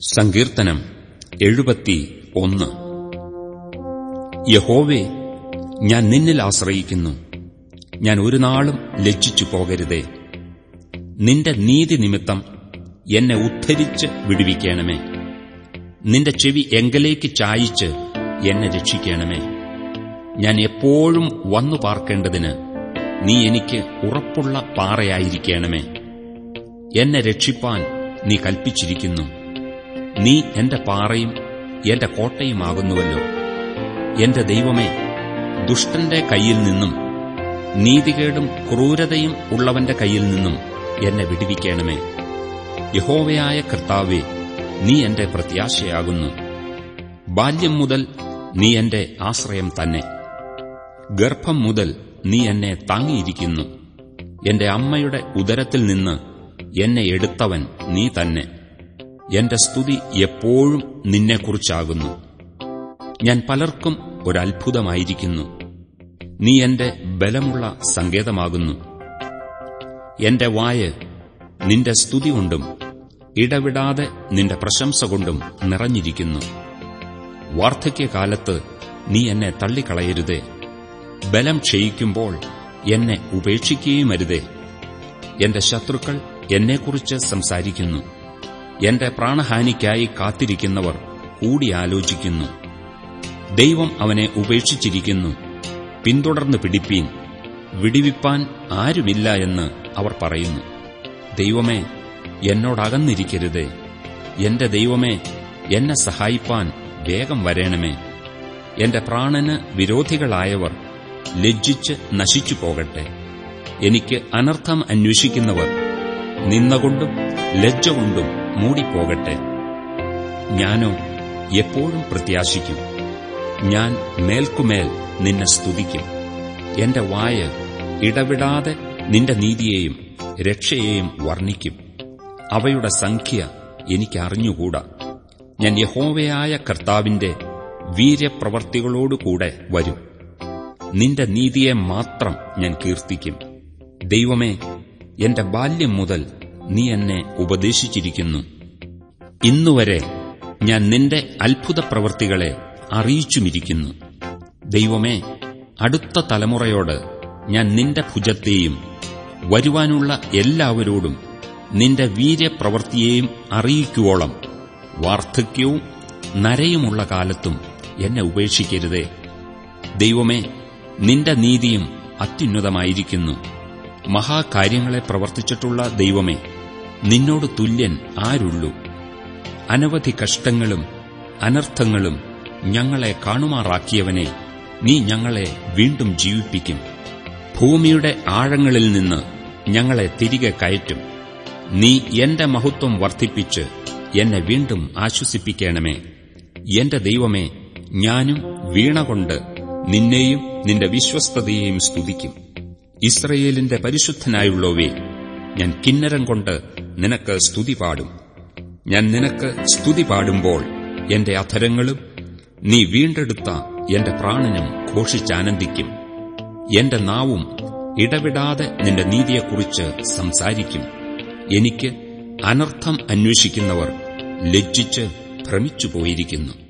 സങ്കീർത്തനം എഴുപത്തി ഒന്ന്. യഹോവേ ഞാൻ നിന്നിൽ ആശ്രയിക്കുന്നു. ഞാൻ ഒരു നാളും ലജ്ജിച്ചു പോകരുതേ. നിന്റെ നീതി നിമിത്തം എന്നെ ഉദ്ധരിച്ച് വിടുവിക്കണമേ. നിന്റെ ചെവി എങ്കലേക്ക് ചായിച്ച് എന്നെ രക്ഷിക്കണമേ. ഞാൻ എപ്പോഴും വന്നു പാർക്കേണ്ടതിന് നീ എനിക്ക് ഉറപ്പുള്ള പാറയായിരിക്കണമേ. എന്നെ രക്ഷിപ്പാൻ നീ കൽപ്പിച്ചിരിക്കുന്നു. നീ എന്റെ പാറയും എന്റെ കോട്ടയുമാകുന്നുവല്ലോ. എന്റെ ദൈവമേ ദുഷ്ടന്റെ കയ്യിൽ നിന്നും നീതികേടും ക്രൂരതയും ഉള്ളവന്റെ കയ്യിൽ നിന്നും എന്നെ വിടുവിക്കണമേ. യഹോവയായ കർത്താവെ നീ എന്റെ പ്രത്യാശയാകുന്നു. ബാല്യം മുതൽ നീ എന്റെ ആശ്രയം തന്നെ. ഗർഭം മുതൽ നീ എന്നെ താങ്ങിയിരിക്കുന്നു. എന്റെ അമ്മയുടെ ഉദരത്തിൽ നിന്ന് എന്നെ എടുത്തവൻ നീ തന്നെ. എന്റെ സ്തുതി എപ്പോഴും നിന്നെക്കുറിച്ചാകുന്നു. ഞാൻ പലർക്കും ഒരത്ഭുതമായിരിക്കുന്നു. നീ എന്റെ ബലമുള്ള സങ്കേതമാകുന്നു. എന്റെ വായ് നിന്റെ സ്തുതി കൊണ്ടും ഇടവിടാതെ നിന്റെ പ്രശംസ കൊണ്ടും നിറഞ്ഞിരിക്കുന്നു. വാർദ്ധക്യകാലത്ത് നീ എന്നെ തള്ളിക്കളയരുതേ. ബലം ക്ഷയിക്കുമ്പോൾ എന്നെ ഉപേക്ഷിക്കുകയുമരുതേ. എന്റെ ശത്രുക്കൾ എന്നെക്കുറിച്ച് സംസാരിക്കുന്നു. എന്റെ പ്രാണഹാനിക്കായി കാത്തിരിക്കുന്നവർ കൂടിയാലോചിക്കുന്നു. ദൈവം അവനെ ഉപേക്ഷിച്ചിരിക്കുന്നു. പിന്തുടർന്ന് പിടിപ്പീൻ. വിടിവിപ്പാൻ ആരുമില്ല എന്ന് അവർ പറയുന്നു. ദൈവമേ എന്നോടകന്നിരിക്കരുതേ. എന്റെ ദൈവമേ എന്നെ സഹായിപ്പാൻ വേഗം വരേണമേ. എന്റെ പ്രാണന് വിരോധികളായവർ ലജ്ജിച്ച് നശിച്ചു പോകട്ടെ എനിക്ക് അനർത്ഥം അന്വേഷിക്കുന്നവർ നിന്നകൊണ്ടും ലജ്ജ കൊണ്ടും മൂടിപ്പോകട്ടെ. ഞാനോ എപ്പോഴും പ്രത്യാശിക്കും. ഞാൻ മേൽക്കുമേൽ നിന്നെ സ്തുതിക്കും. എന്റെ വായ ഇടവിടാതെ നിന്റെ നീതിയെയും രക്ഷയെയും വർണിക്കും. അവയുടെ സംഖ്യ എനിക്കറിഞ്ഞുകൂടാ. ഞാൻ യഹോവയായ കർത്താവിന്റെ വീര്യപ്രവർത്തികളോടുകൂടെ വരും. നിന്റെ നീതിയെ മാത്രം ഞാൻ കീർത്തിക്കും. ദൈവമേ എന്റെ ബാല്യം മുതൽ നീ എന്നെ ഉപദേശിച്ചിരിക്കുന്നു. ഇന്നുവരെ ഞാൻ നിന്റെ അത്ഭുത പ്രവൃത്തികളെ അറിയിച്ചുമിരിക്കുന്നു. ദൈവമേ അടുത്ത തലമുറയോട് ഞാൻ നിന്റെ ഭുജത്തെയും വരുവാനുള്ള എല്ലാവരോടും നിന്റെ വീര്യപ്രവൃത്തിയെയും അറിയിക്കുവോളം വാർദ്ധക്യവും നരയുമുള്ള കാലത്തും എന്നെ ഉപേക്ഷിക്കരുതേ. ദൈവമേ നിന്റെ നീതിയും അത്യുന്നതമായിരിക്കുന്നു. മഹാകാര്യങ്ങളെ പ്രവർത്തിച്ചിട്ടുള്ള ദൈവമേ നിന്നോട് തുല്യൻ ആരുള്ളൂ? അനവധി കഷ്ടങ്ങളും അനർത്ഥങ്ങളും ഞങ്ങളെ കാണുമാറാക്കിയവനെ നീ ഞങ്ങളെ വീണ്ടും ജീവിപ്പിക്കും. ഭൂമിയുടെ ആഴങ്ങളിൽ നിന്ന് ഞങ്ങളെ തിരികെ കയറ്റും. നീ എന്റെ മഹത്വം വർദ്ധിപ്പിച്ച് എന്നെ വീണ്ടും ആശ്വസിപ്പിക്കണമേ. എന്റെ ദൈവമേ ഞാനും വീണകൊണ്ട് നിന്നെയും നിന്റെ വിശ്വസ്തതയെയും സ്തുതിക്കും. ഇസ്രയേലിന്റെ പരിശുദ്ധനായുള്ളവേ ഞാൻ കിന്നരം കൊണ്ട് നിനക്ക് സ്തുതി പാടും. ഞാൻ നിനക്ക് സ്തുതി പാടുമ്പോൾ എന്റെ അധരങ്ങളും നീ വീണ്ടെടുത്ത എന്റെ പ്രാണനും ഘോഷിച്ചാനന്ദിക്കും. എന്റെ നാവും ഇടവിടാതെ നിന്റെ നീതിയെക്കുറിച്ച് സംസാരിക്കും. എനിക്ക് അനർത്ഥം അന്വേഷിക്കുന്നവർ ലജ്ജിച്ച് ഭ്രമിച്ചുപോയിരിക്കുന്നു.